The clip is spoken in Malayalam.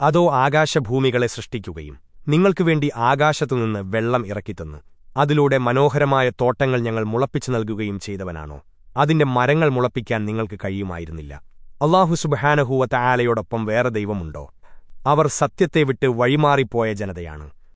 അതോ ആകാശഭൂമികളെ സൃഷ്ടിക്കുകയും നിങ്ങൾക്കുവേണ്ടി ആകാശത്തുനിന്ന് വെള്ളം ഇറക്കിത്തന്നു. അതിലൂടെ മനോഹരമായ തോട്ടങ്ങൾ ഞങ്ങൾ മുളപ്പിച്ചു നൽകുകയും ചെയ്തവനാണോ? അതിന്റെ മരങ്ങൾ മുളപ്പിക്കാൻ നിങ്ങൾക്ക് കഴിയുമായിരുന്നില്ല. അള്ളാഹു സുബഹാനഹൂവത്ത ആലയോടൊപ്പം വേറെ ദൈവമുണ്ടോ? അവർ സത്യത്തെ വിട്ട് വഴിമാറിപ്പോയ ജനതയാണ്.